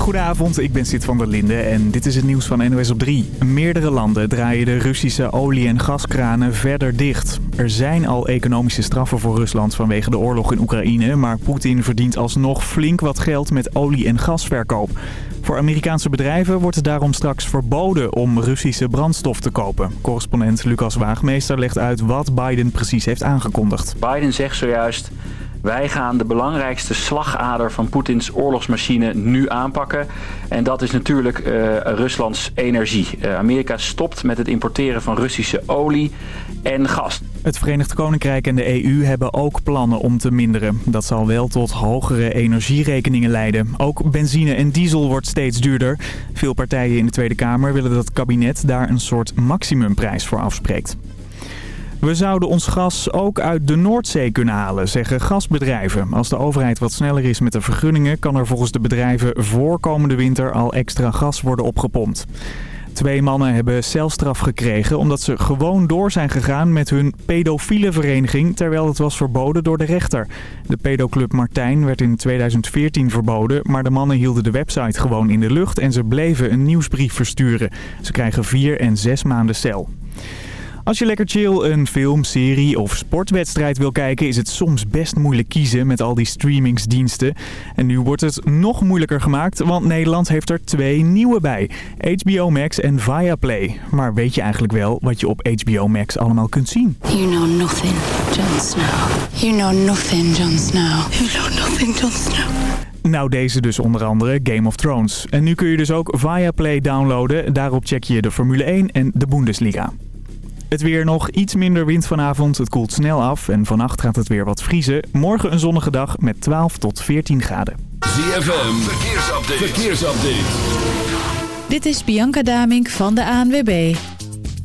Goedenavond, ik ben Sid van der Linde en dit is het nieuws van NOS op 3. Meerdere landen draaien de Russische olie- en gaskranen verder dicht. Er zijn al economische straffen voor Rusland vanwege de oorlog in Oekraïne... maar Poetin verdient alsnog flink wat geld met olie- en gasverkoop. Voor Amerikaanse bedrijven wordt het daarom straks verboden om Russische brandstof te kopen. Correspondent Lucas Waagmeester legt uit wat Biden precies heeft aangekondigd. Biden zegt zojuist... Wij gaan de belangrijkste slagader van Poetins oorlogsmachine nu aanpakken. En dat is natuurlijk uh, Ruslands energie. Uh, Amerika stopt met het importeren van Russische olie en gas. Het Verenigd Koninkrijk en de EU hebben ook plannen om te minderen. Dat zal wel tot hogere energierekeningen leiden. Ook benzine en diesel wordt steeds duurder. Veel partijen in de Tweede Kamer willen dat het kabinet daar een soort maximumprijs voor afspreekt. We zouden ons gas ook uit de Noordzee kunnen halen, zeggen gasbedrijven. Als de overheid wat sneller is met de vergunningen... kan er volgens de bedrijven voor komende winter al extra gas worden opgepompt. Twee mannen hebben celstraf gekregen omdat ze gewoon door zijn gegaan met hun pedofiele vereniging terwijl het was verboden door de rechter. De pedoclub Martijn werd in 2014 verboden, maar de mannen hielden de website gewoon in de lucht en ze bleven een nieuwsbrief versturen. Ze krijgen vier en zes maanden cel. Als je lekker chill een film, serie of sportwedstrijd wil kijken... is het soms best moeilijk kiezen met al die streamingsdiensten. En nu wordt het nog moeilijker gemaakt, want Nederland heeft er twee nieuwe bij. HBO Max en Viaplay. Maar weet je eigenlijk wel wat je op HBO Max allemaal kunt zien? You know nothing, Jon Snow. You know nothing, Jon Snow. You know nothing, Jon Snow. Nou, deze dus onder andere Game of Thrones. En nu kun je dus ook Viaplay downloaden. Daarop check je de Formule 1 en de Bundesliga. Het weer nog iets minder wind vanavond. Het koelt snel af en vannacht gaat het weer wat vriezen. Morgen een zonnige dag met 12 tot 14 graden. ZFM, verkeersupdate. verkeersupdate. Dit is Bianca Damink van de ANWB.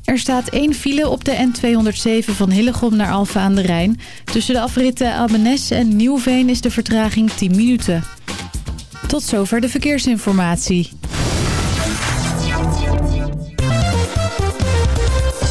Er staat één file op de N207 van Hillegom naar Alfa aan de Rijn. Tussen de afritten Albenes en Nieuwveen is de vertraging 10 minuten. Tot zover de verkeersinformatie.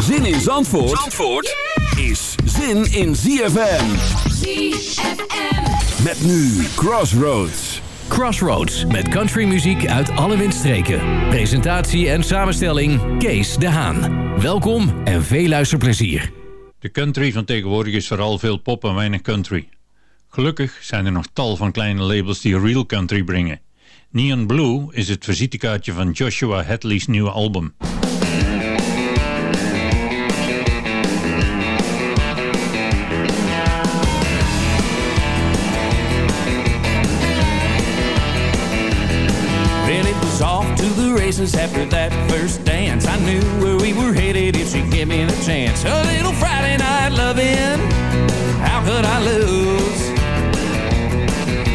Zin in Zandvoort, Zandvoort is zin in ZFM. ZFM. Met nu Crossroads. Crossroads met countrymuziek uit alle windstreken. Presentatie en samenstelling Kees de Haan. Welkom en veel luisterplezier. De country van tegenwoordig is vooral veel pop en weinig country. Gelukkig zijn er nog tal van kleine labels die real country brengen. Neon Blue is het visitekaartje van Joshua Hadley's nieuwe album. Races after that first dance. I knew where we were headed if she gave me the chance. A little Friday night loving, how could I lose?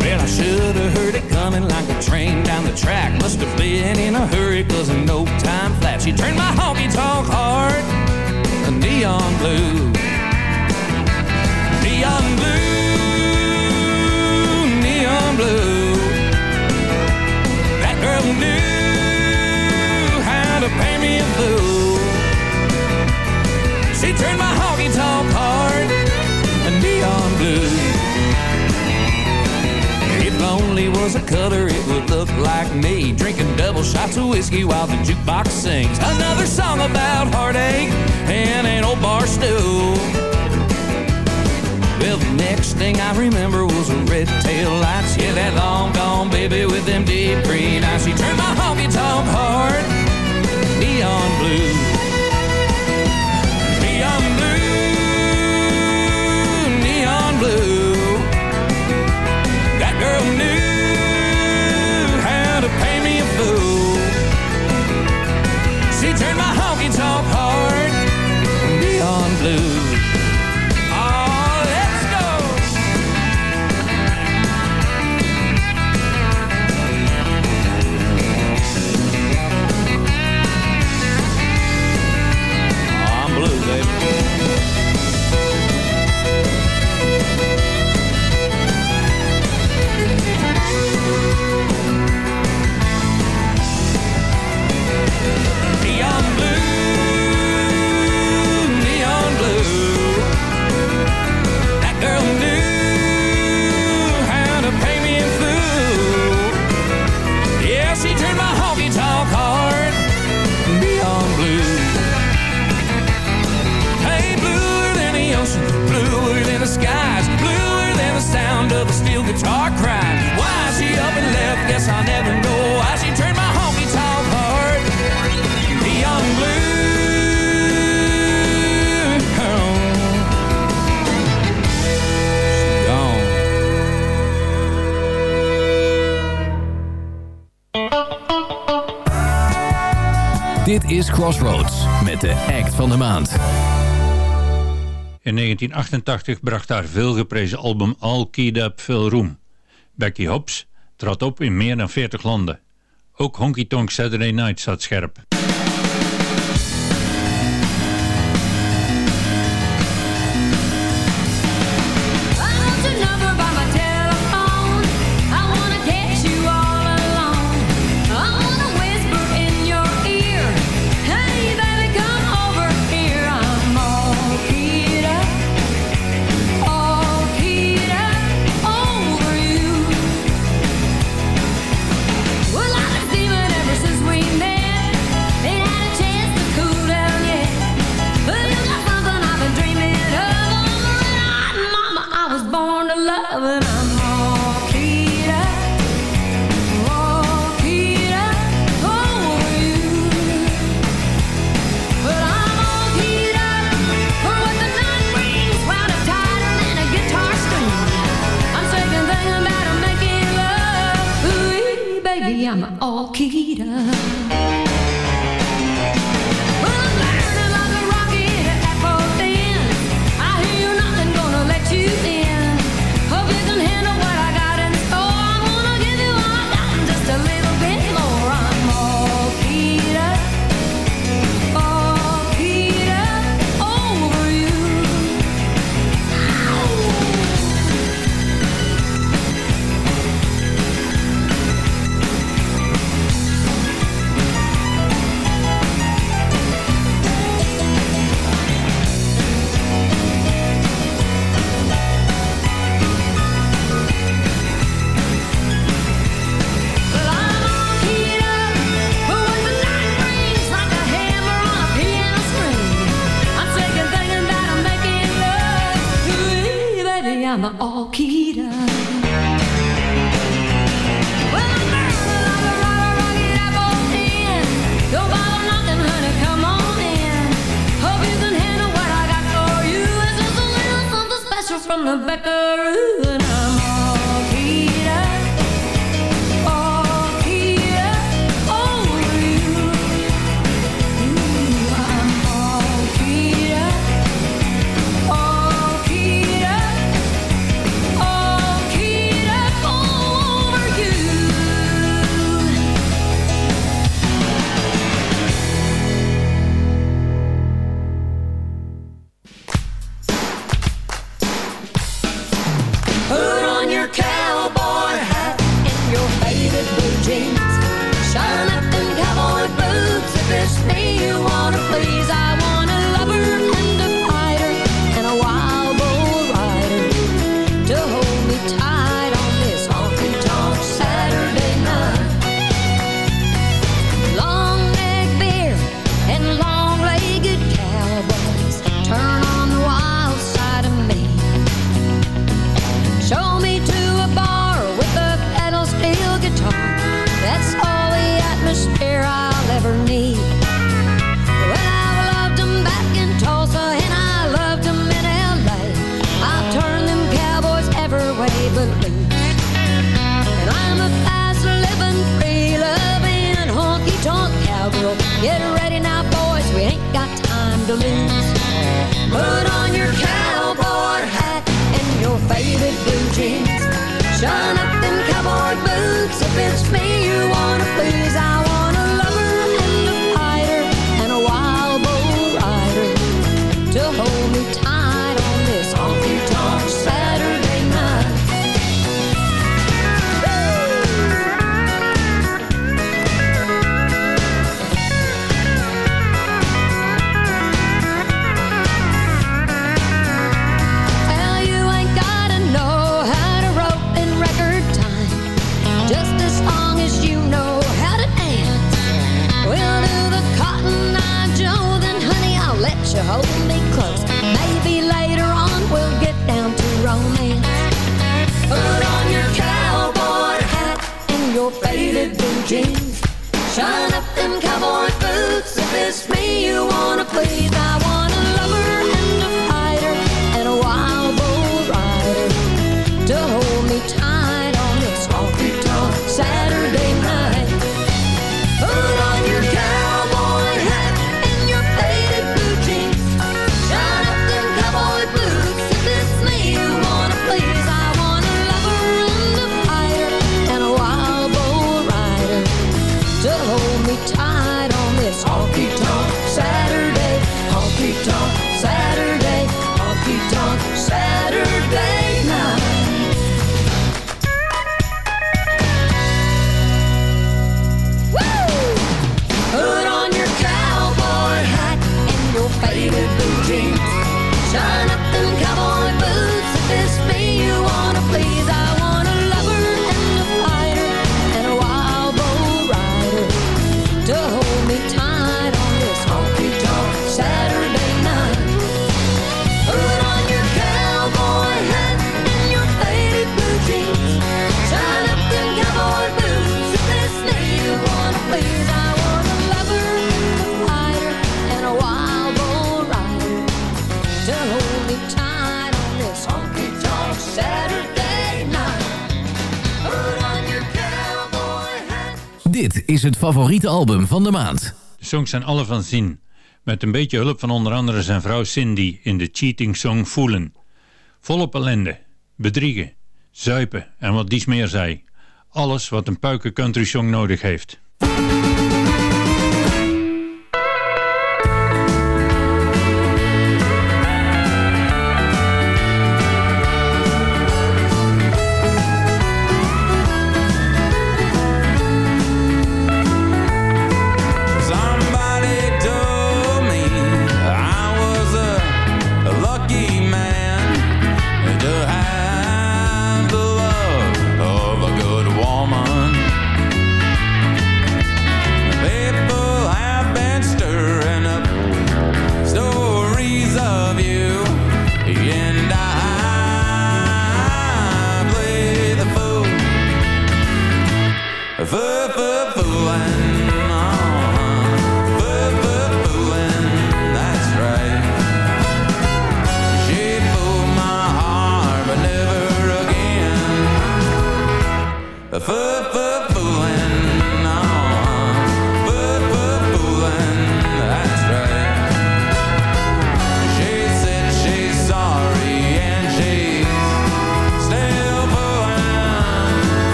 Well, I should have heard it coming like a train down the track. Must have been in a hurry, cause in no time flat. She turned my honky tonk heart a neon blue. Was a color, it would look like me drinking double shots of whiskey while the jukebox sings another song about heartache and an old bar stool. Well, the next thing I remember was a red tail lights. Yeah, that long gone baby with them deep green eyes. She turned my honky tonk heart neon blue. Is Crossroads met de act van de maand. In 1988 bracht haar veelgeprezen album All Keyed Up veel roem. Becky Hobbs trad op in meer dan 40 landen. Ook Honky Tonk Saturday Night zat scherp. time. is het favoriete album van de maand. De songs zijn alle van Zin. Met een beetje hulp van onder andere zijn vrouw Cindy in de cheating song Voelen. Volop ellende, bedriegen, zuipen en wat dies meer zei. Alles wat een puiken country song nodig heeft.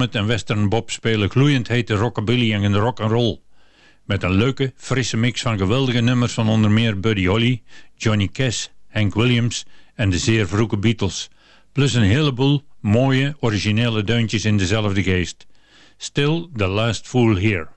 En Western Bob spelen gloeiend hete rockabilly en rock and roll. Met een leuke, frisse mix van geweldige nummers van onder meer Buddy Holly, Johnny Cash, Hank Williams en de zeer vroege Beatles. Plus een heleboel mooie, originele deuntjes in dezelfde geest. Still the last fool here.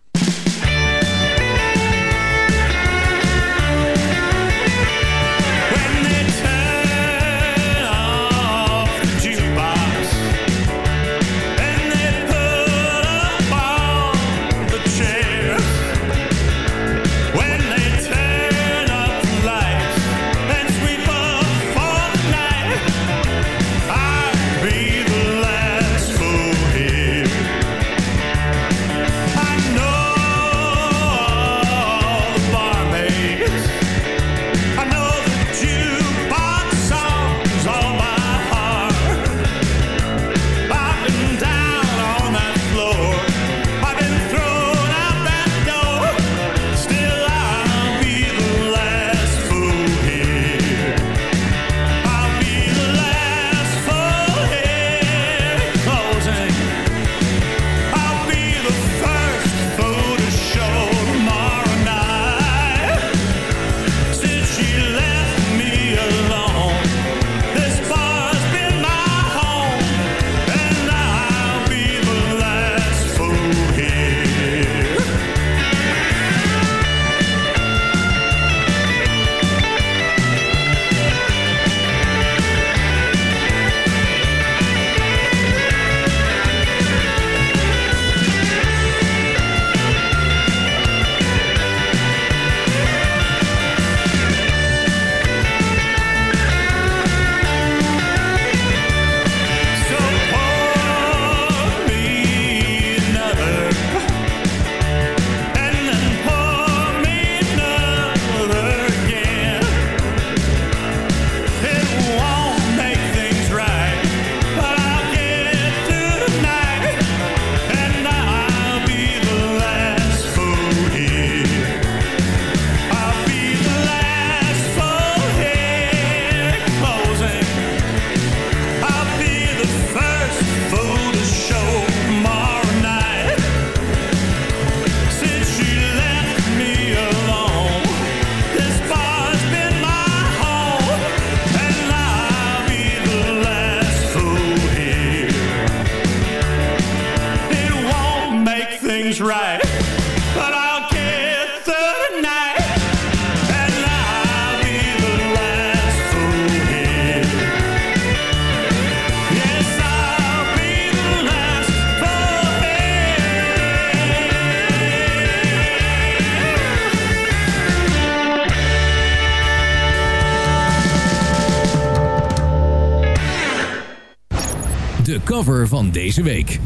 De cover van deze week.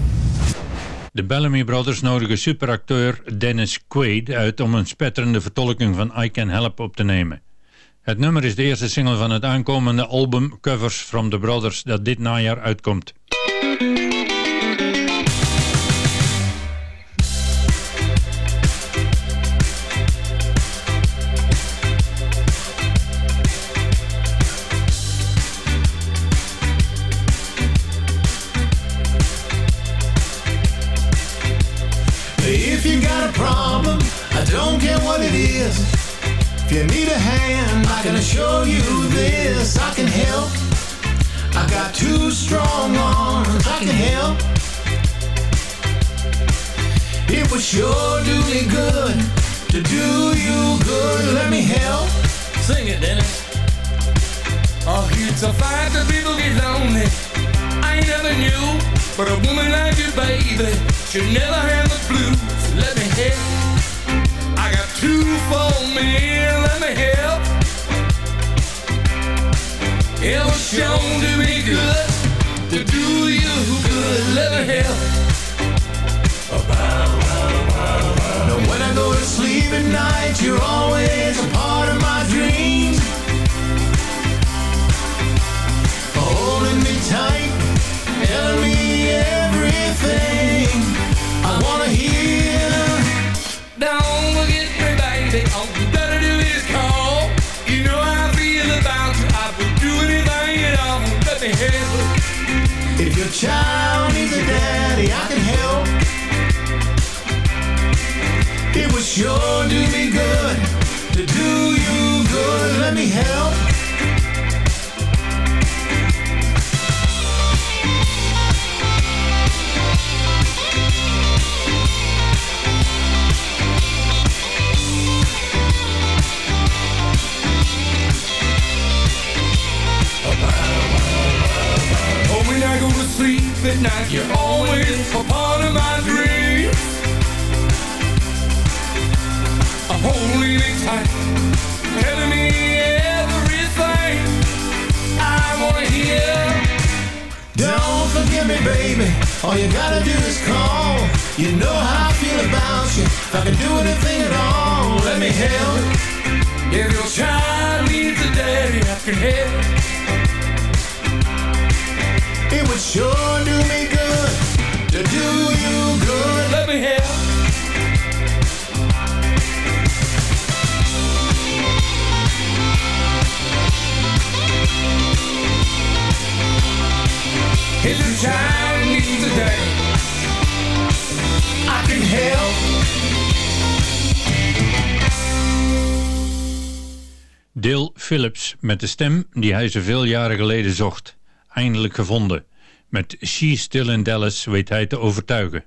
De Bellamy Brothers nodigen superacteur Dennis Quaid uit om een spetterende vertolking van I Can Help op te nemen. Het nummer is de eerste single van het aankomende album Covers from the Brothers dat dit najaar uitkomt. Don't care what it is. If you need a hand, I can assure you this. I can help. I got two strong arms. I can help. It would sure do me good to do you good. Let me help. Sing it, Dennis. Oh, it's a fight that people get lonely. I never knew, but a woman like you, baby, should never have the blues. Let me help. I got two for me. Let me help. It was shown to be good to do you good. Let me help. Now when I go to sleep at night, you're always a part of my dreams. Holding me tight, telling me All you gotta do is call. You know how I feel about you. If I can do anything at all, let me help. If your child needs a daddy, I can help. It would sure do me good to do you good. A daddy, I can help. Phillips met de stem die hij zoveel jaren geleden zocht. Eindelijk gevonden. Met She's Still in Dallas weet hij te overtuigen.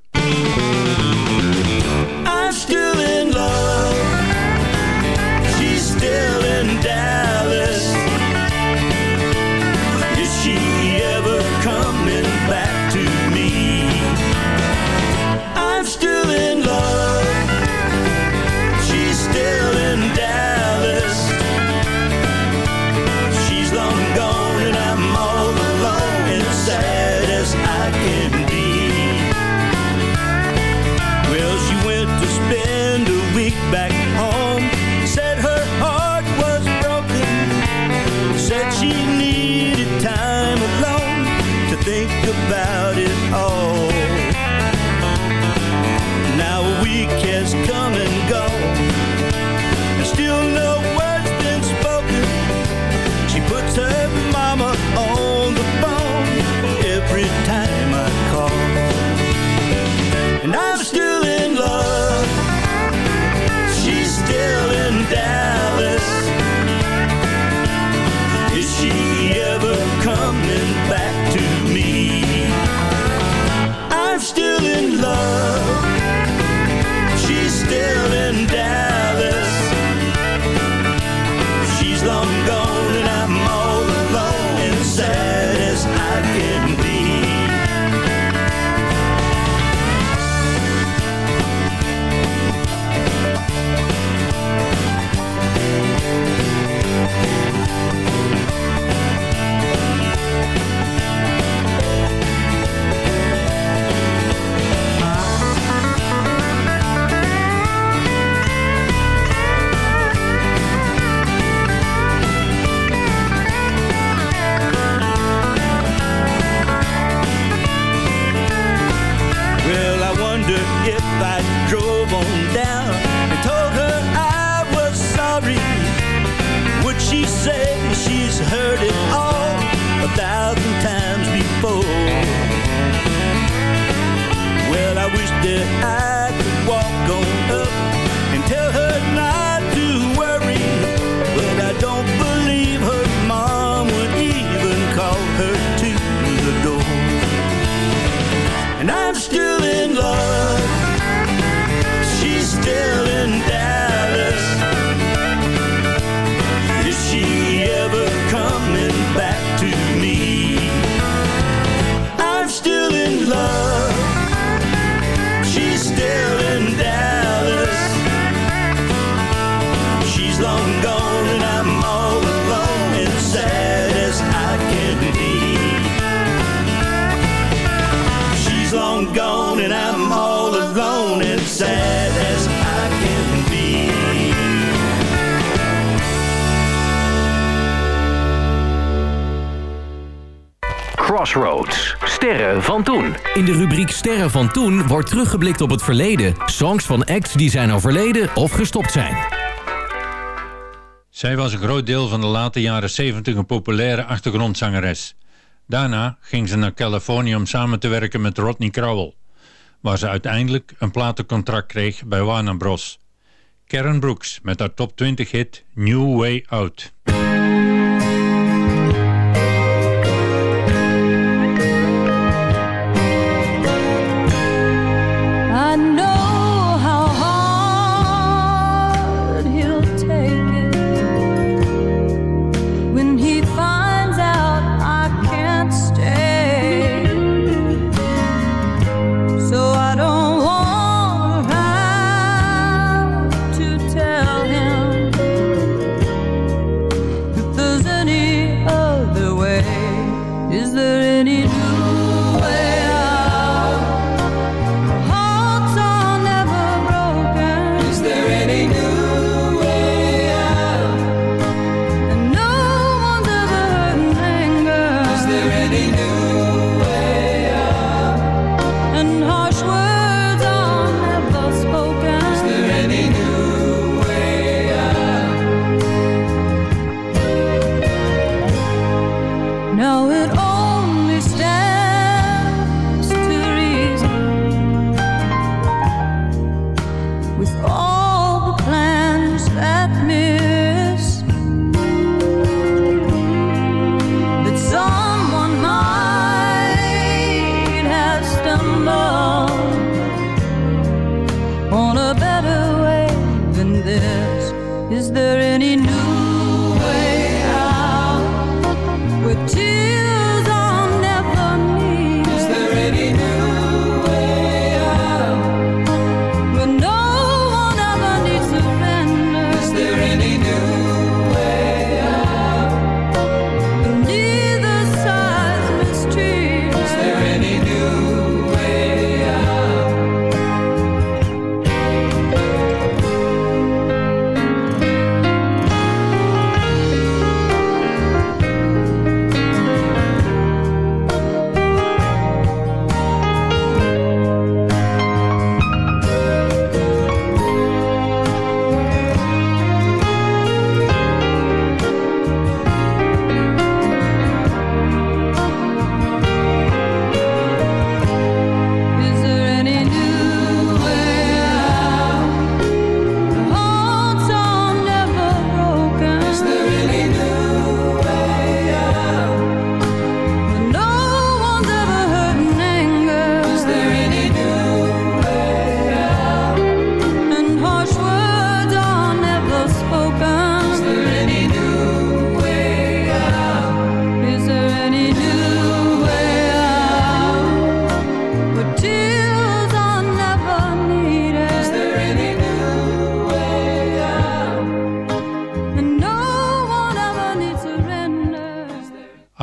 wish that I Sterren van toen. In de rubriek Sterren van toen wordt teruggeblikt op het verleden. Songs van acts die zijn overleden of gestopt zijn. Zij was een groot deel van de late jaren 70 een populaire achtergrondzangeres. Daarna ging ze naar Californië om samen te werken met Rodney Crowell, waar ze uiteindelijk een platencontract kreeg bij Warner Bros. Karen Brooks met haar top 20 hit New Way Out.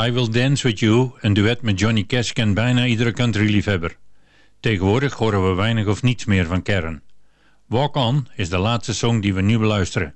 I Will Dance With You, een duet met Johnny Cash, kent bijna iedere countryliefhebber. Tegenwoordig horen we weinig of niets meer van Kern. Walk On is de laatste song die we nu beluisteren.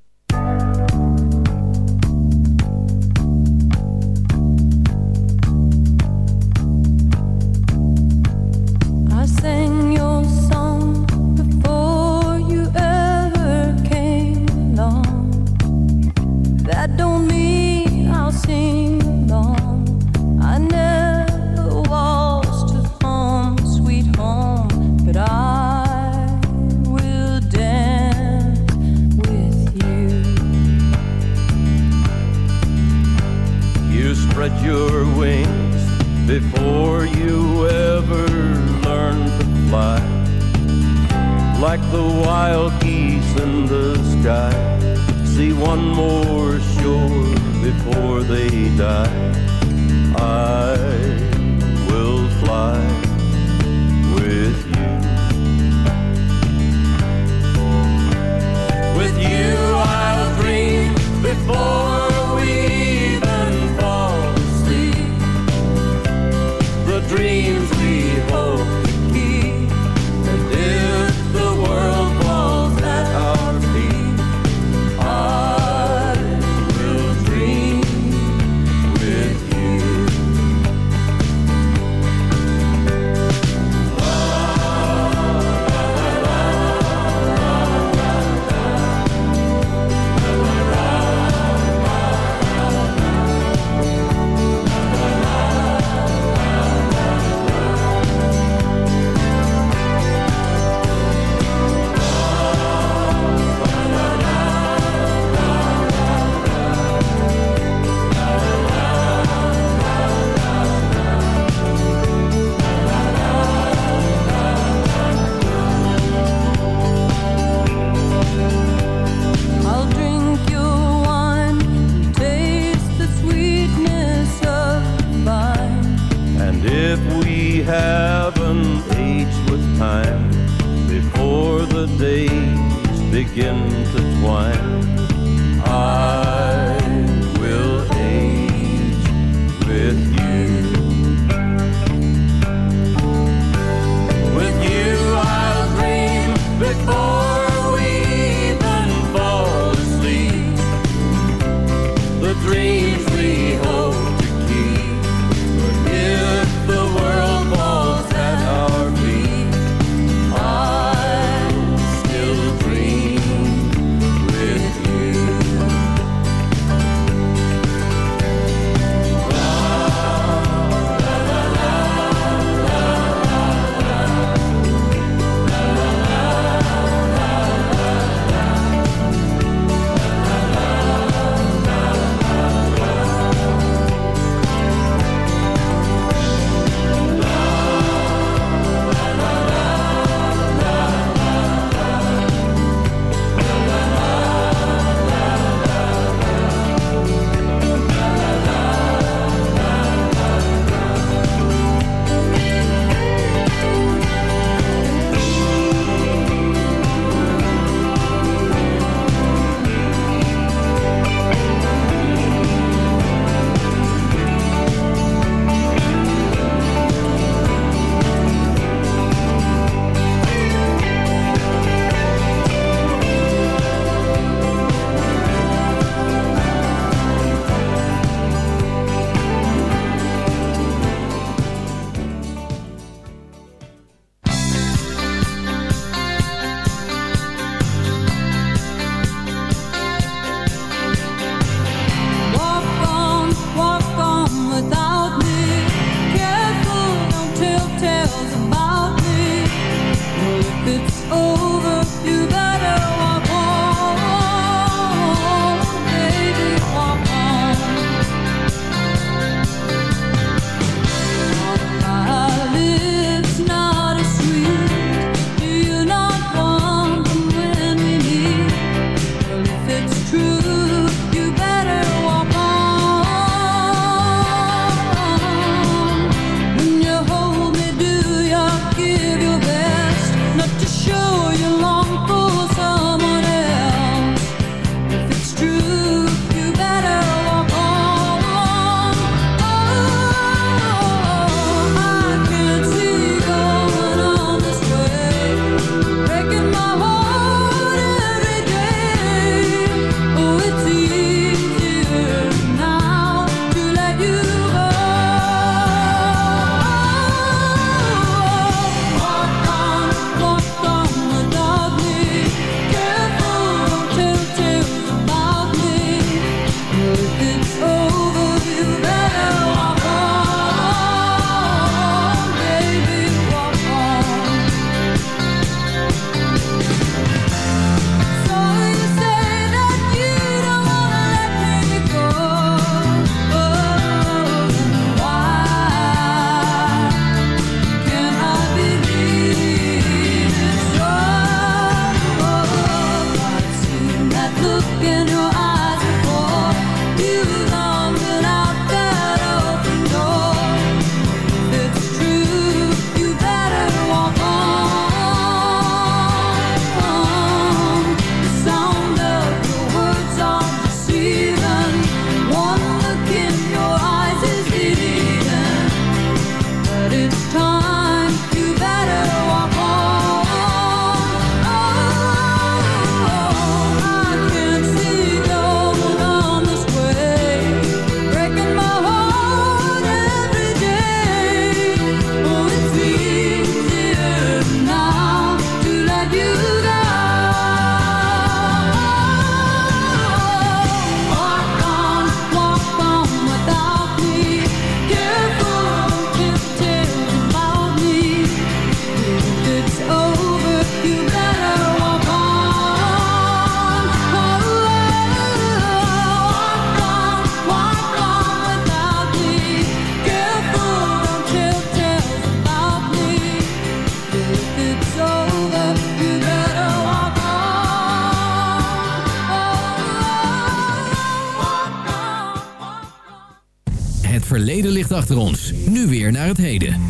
ons. Nu weer naar het heden.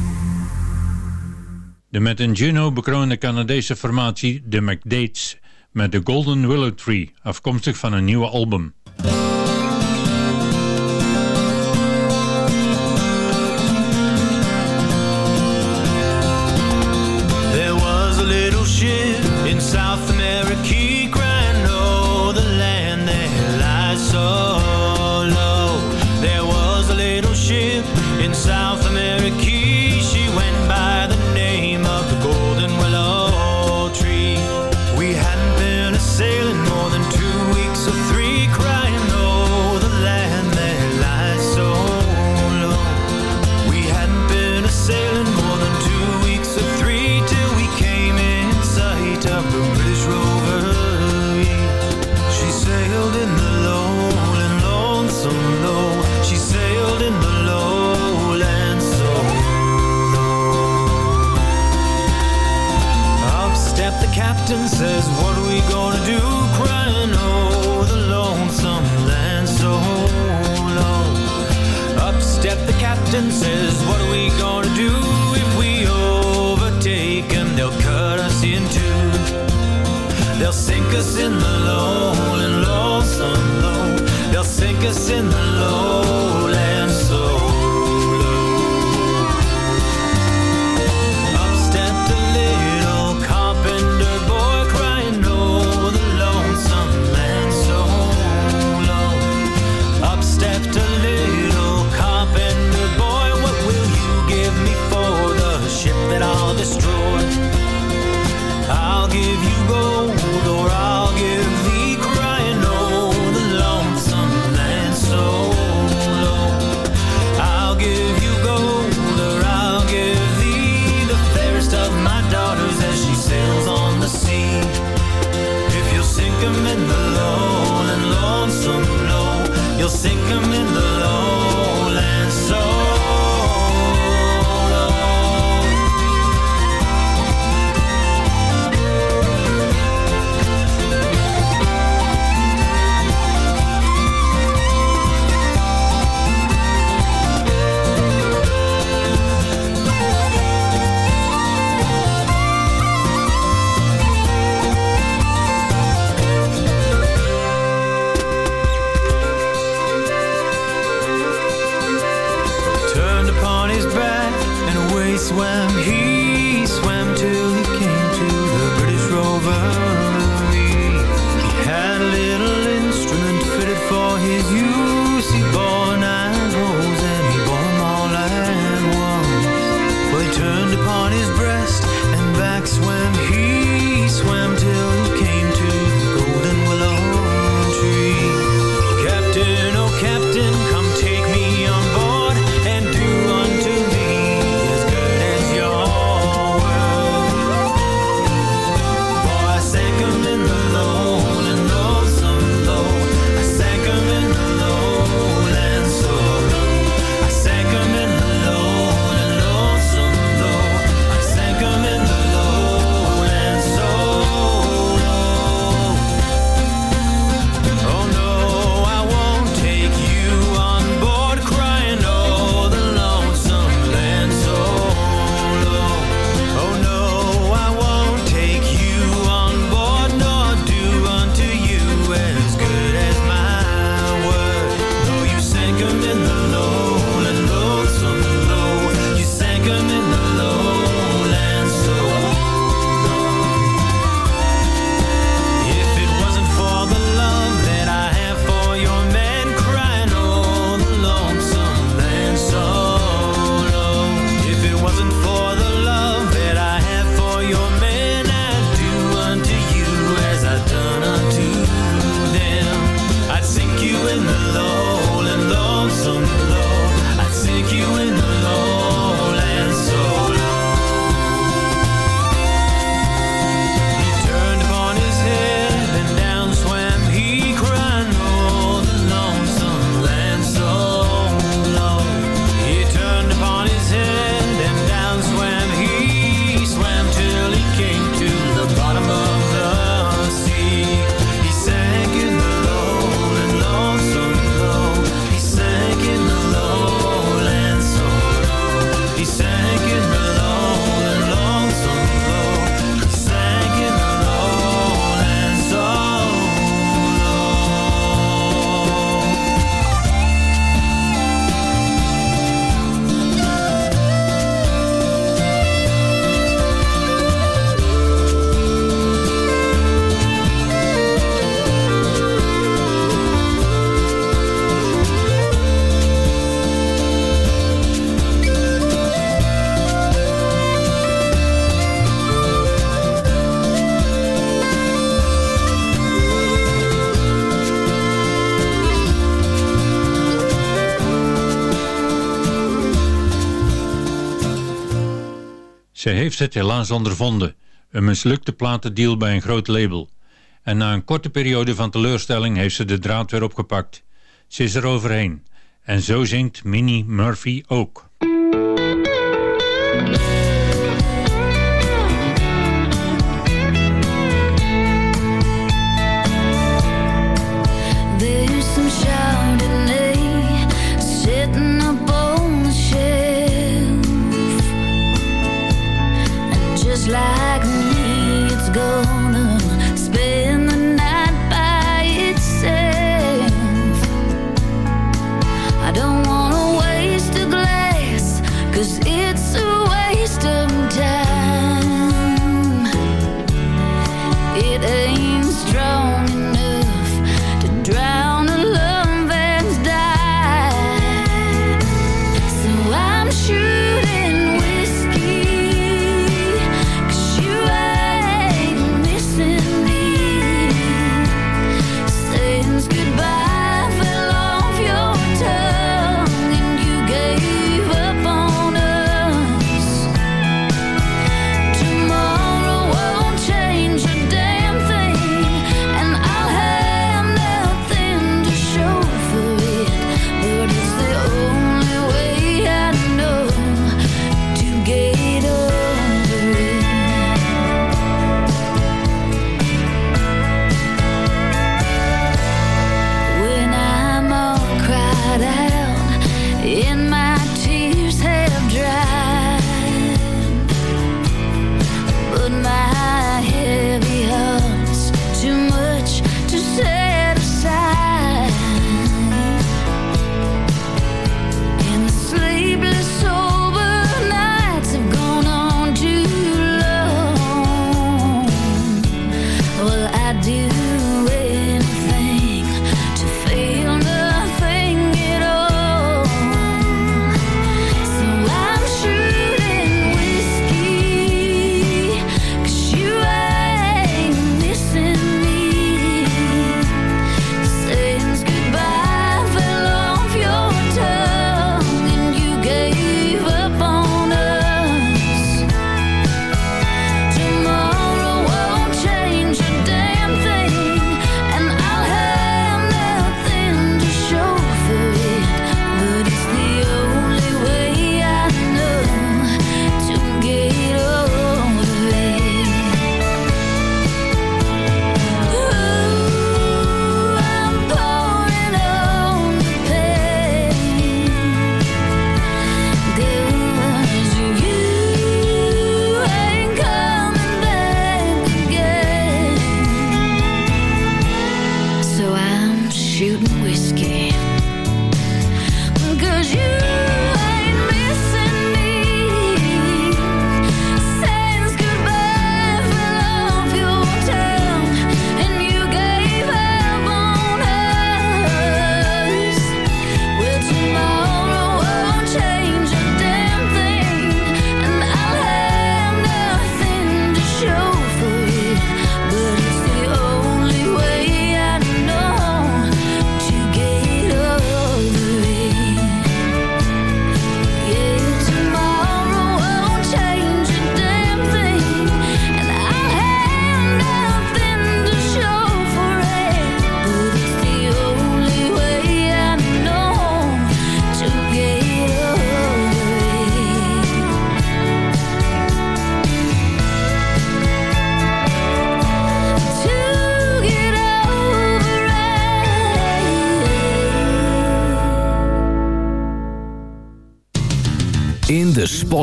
De met een Juno bekroonde Canadese formatie, de McDates, met de Golden Willow Tree, afkomstig van een nieuwe album. in the heeft het helaas ondervonden, een mislukte platendeal bij een groot label. En na een korte periode van teleurstelling heeft ze de draad weer opgepakt. Ze is er overheen. En zo zingt Minnie Murphy ook.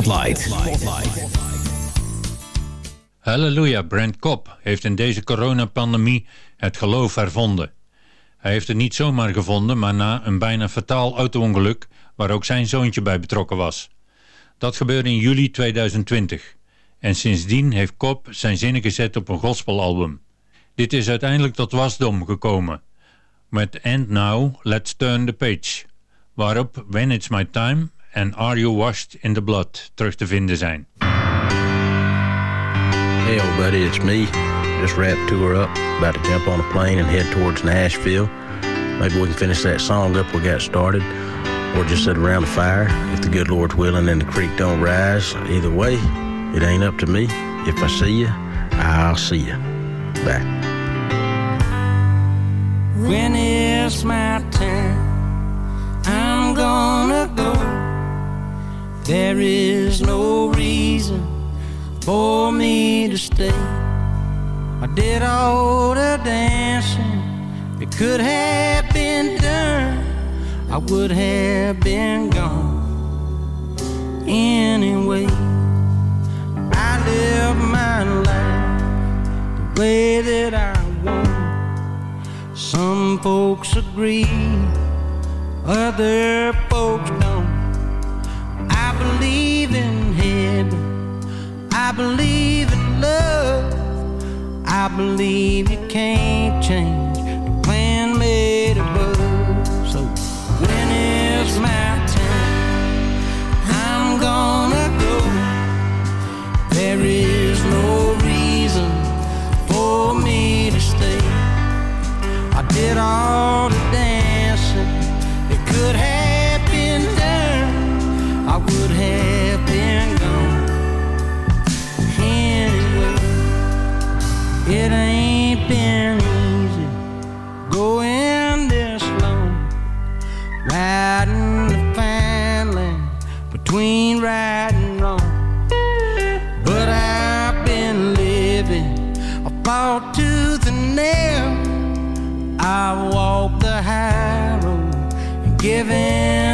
Spotlight. Halleluja, Brent Cobb heeft in deze coronapandemie het geloof hervonden. Hij heeft het niet zomaar gevonden, maar na een bijna fataal auto-ongeluk waar ook zijn zoontje bij betrokken was. Dat gebeurde in juli 2020 en sindsdien heeft Cobb zijn zinnen gezet op een gospelalbum. Dit is uiteindelijk tot wasdom gekomen met And Now Let's Turn the Page, waarop When It's My Time en Are You Washed in the Blood terug te vinden zijn. Hey, old buddy, it's me. Just wrapped tour up, about to jump on a plane and head towards Nashville. Maybe we can finish that song up we got started, or just sit around the fire if the good Lord's willing and the creek don't rise. Either way, It ain't up to me. If I see you, I'll see you. Back. When it's my time, I'm gonna go. There is no reason for me to stay. I did all the dancing that could have been done. I would have been gone anyway. I live my life the way that I want. Some folks agree, other folks don't. I believe in love, I believe you can't change the plan made above. So when it's my time, I'm gonna go. There is no reason for me to stay. I did all the dancing that could have It ain't been easy going this long, riding the fine line between right and wrong. But I've been living, I fought tooth and nail. I walked the high road and given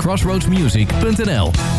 crossroadsmusic.nl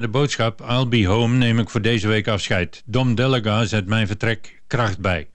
De boodschap I'll Be Home neem ik voor deze week afscheid. Dom Delega zet mijn vertrek kracht bij.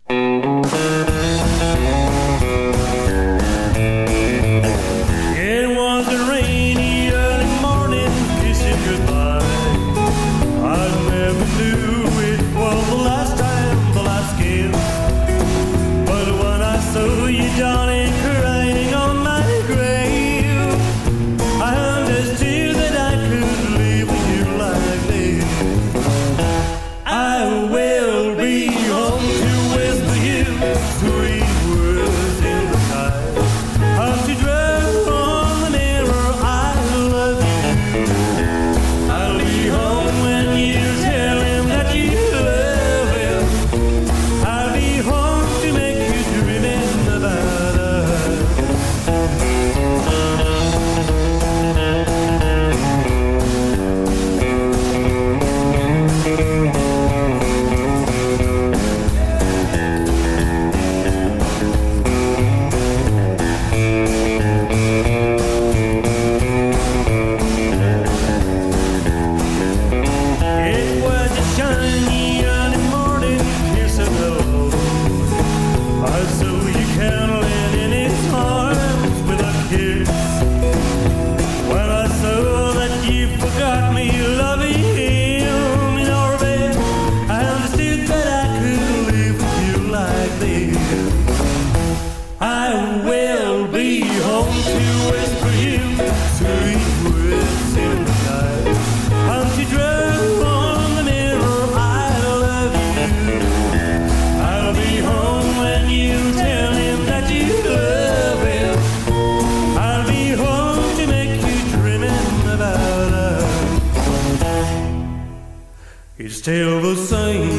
still the same.